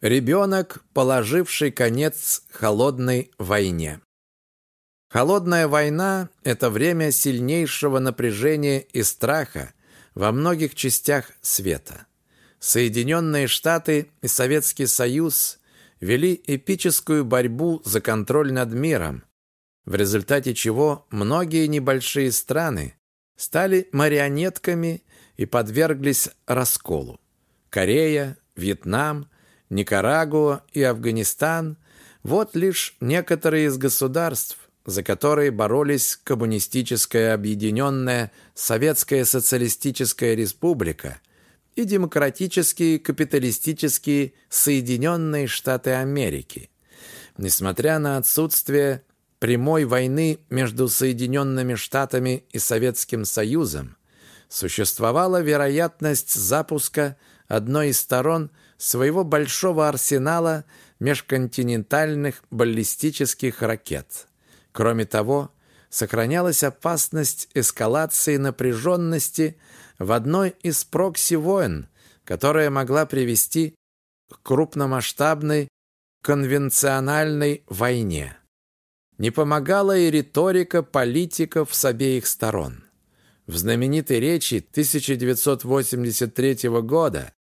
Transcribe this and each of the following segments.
Ребенок, положивший конец холодной войне. Холодная война – это время сильнейшего напряжения и страха во многих частях света. Соединенные Штаты и Советский Союз вели эпическую борьбу за контроль над миром, в результате чего многие небольшие страны стали марионетками и подверглись расколу. Корея, Вьетнам, Никарагуа и Афганистан – вот лишь некоторые из государств, за которые боролись коммунистическая объединенная Советская социалистическая республика и демократические капиталистические Соединенные Штаты Америки. Несмотря на отсутствие прямой войны между Соединенными Штатами и Советским Союзом, существовала вероятность запуска одной из сторон своего большого арсенала межконтинентальных баллистических ракет. Кроме того, сохранялась опасность эскалации напряженности в одной из прокси-войн, которая могла привести к крупномасштабной конвенциональной войне. Не помогала и риторика политиков с обеих сторон. В знаменитой речи 1983 года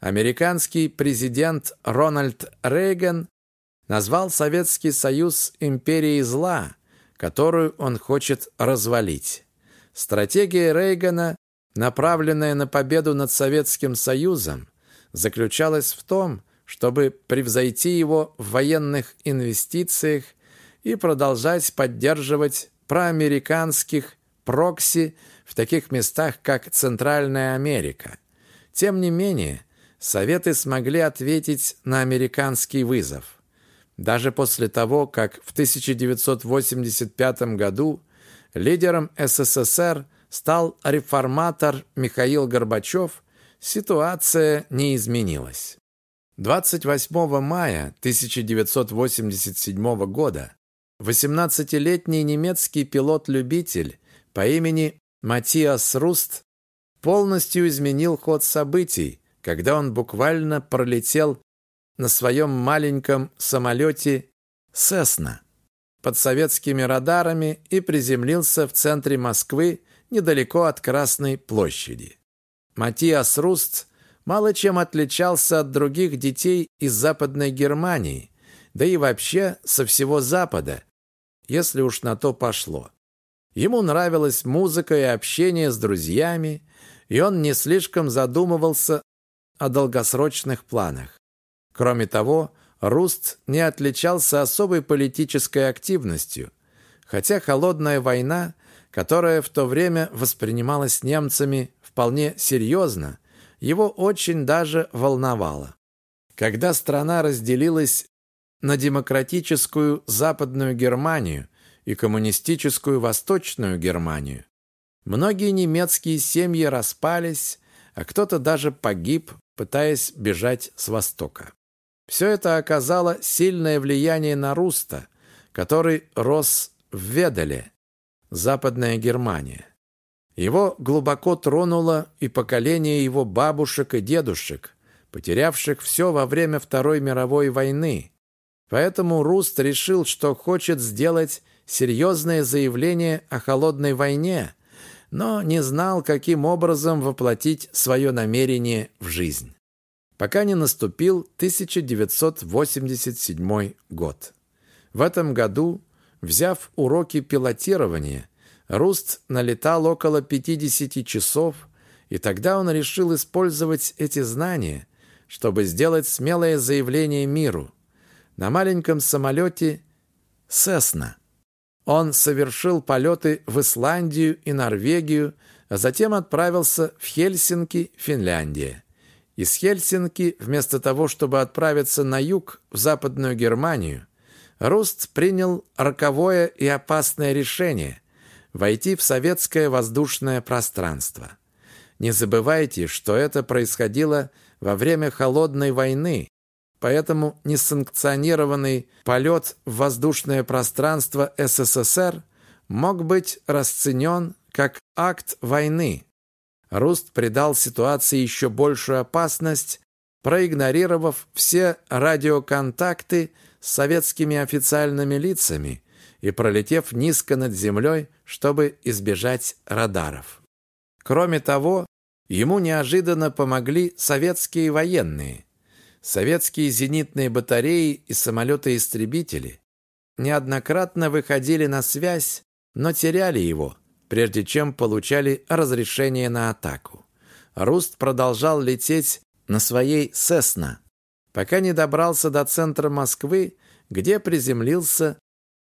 Американский президент Рональд Рейган назвал Советский Союз империей зла, которую он хочет развалить. Стратегия Рейгана, направленная на победу над Советским Союзом, заключалась в том, чтобы превзойти его в военных инвестициях и продолжать поддерживать проамериканских прокси в таких местах, как Центральная Америка. Тем не менее, Советы смогли ответить на американский вызов. Даже после того, как в 1985 году лидером СССР стал реформатор Михаил Горбачев, ситуация не изменилась. 28 мая 1987 года 18-летний немецкий пилот-любитель по имени Матиас Руст полностью изменил ход событий, когда он буквально пролетел на своем маленьком самолете «Сесна» под советскими радарами и приземлился в центре Москвы недалеко от Красной площади. Матиас Руст мало чем отличался от других детей из Западной Германии, да и вообще со всего Запада, если уж на то пошло. Ему нравилась музыка и общение с друзьями, и он не слишком задумывался о долгосрочных планах. Кроме того, Руст не отличался особой политической активностью, хотя холодная война, которая в то время воспринималась немцами вполне серьезно, его очень даже волновала. Когда страна разделилась на демократическую Западную Германию и коммунистическую Восточную Германию, многие немецкие семьи распались, а кто-то даже погиб пытаясь бежать с востока. Все это оказало сильное влияние на Руста, который рос в Ведале, Западная Германия. Его глубоко тронуло и поколение его бабушек и дедушек, потерявших все во время Второй мировой войны. Поэтому Руст решил, что хочет сделать серьезное заявление о холодной войне, но не знал, каким образом воплотить свое намерение в жизнь. Пока не наступил 1987 год. В этом году, взяв уроки пилотирования, Руст налетал около 50 часов, и тогда он решил использовать эти знания, чтобы сделать смелое заявление миру. На маленьком самолете «Сесна» Он совершил полеты в Исландию и Норвегию, а затем отправился в Хельсинки, Финляндия. Из Хельсинки, вместо того, чтобы отправиться на юг, в Западную Германию, Руст принял роковое и опасное решение – войти в советское воздушное пространство. Не забывайте, что это происходило во время Холодной войны, Поэтому несанкционированный полет в воздушное пространство СССР мог быть расценен как акт войны. Руст придал ситуации еще большую опасность, проигнорировав все радиоконтакты с советскими официальными лицами и пролетев низко над землей, чтобы избежать радаров. Кроме того, ему неожиданно помогли советские военные. Советские зенитные батареи и самолеты-истребители неоднократно выходили на связь, но теряли его, прежде чем получали разрешение на атаку. Руст продолжал лететь на своей «Сесна», пока не добрался до центра Москвы, где приземлился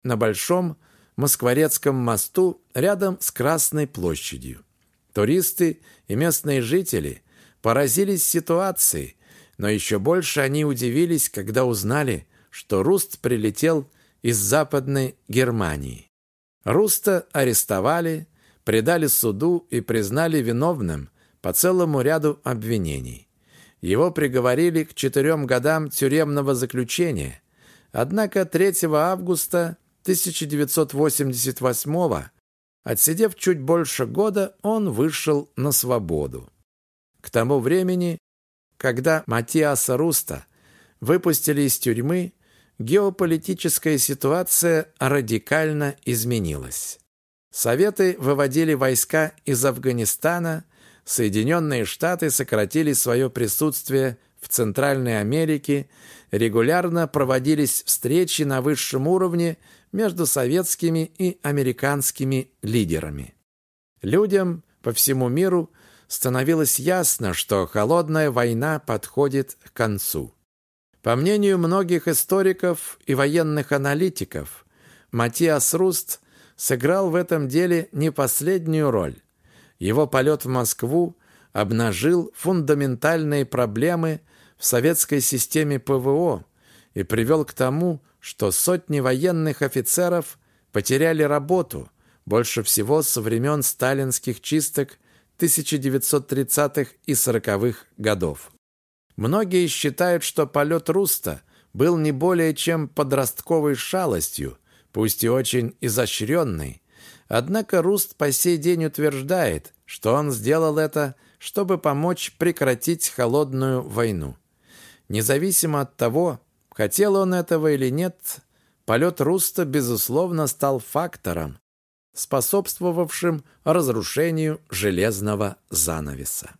на Большом Москворецком мосту рядом с Красной площадью. Туристы и местные жители поразились ситуацией, но еще больше они удивились, когда узнали, что Руст прилетел из Западной Германии. Руста арестовали, предали суду и признали виновным по целому ряду обвинений. Его приговорили к четырем годам тюремного заключения, однако 3 августа 1988 отсидев чуть больше года, он вышел на свободу. К тому времени, когда Матиаса Руста выпустили из тюрьмы, геополитическая ситуация радикально изменилась. Советы выводили войска из Афганистана, Соединенные Штаты сократили свое присутствие в Центральной Америке, регулярно проводились встречи на высшем уровне между советскими и американскими лидерами. Людям по всему миру становилось ясно, что холодная война подходит к концу. По мнению многих историков и военных аналитиков, Матиас Руст сыграл в этом деле не последнюю роль. Его полет в Москву обнажил фундаментальные проблемы в советской системе ПВО и привел к тому, что сотни военных офицеров потеряли работу, больше всего со времен сталинских чисток 1930-х и 40-х годов. Многие считают, что полет Руста был не более чем подростковой шалостью, пусть и очень изощренной. Однако Руст по сей день утверждает, что он сделал это, чтобы помочь прекратить холодную войну. Независимо от того, хотел он этого или нет, полет Руста, безусловно, стал фактором, способствовавшим разрушению железного занавеса.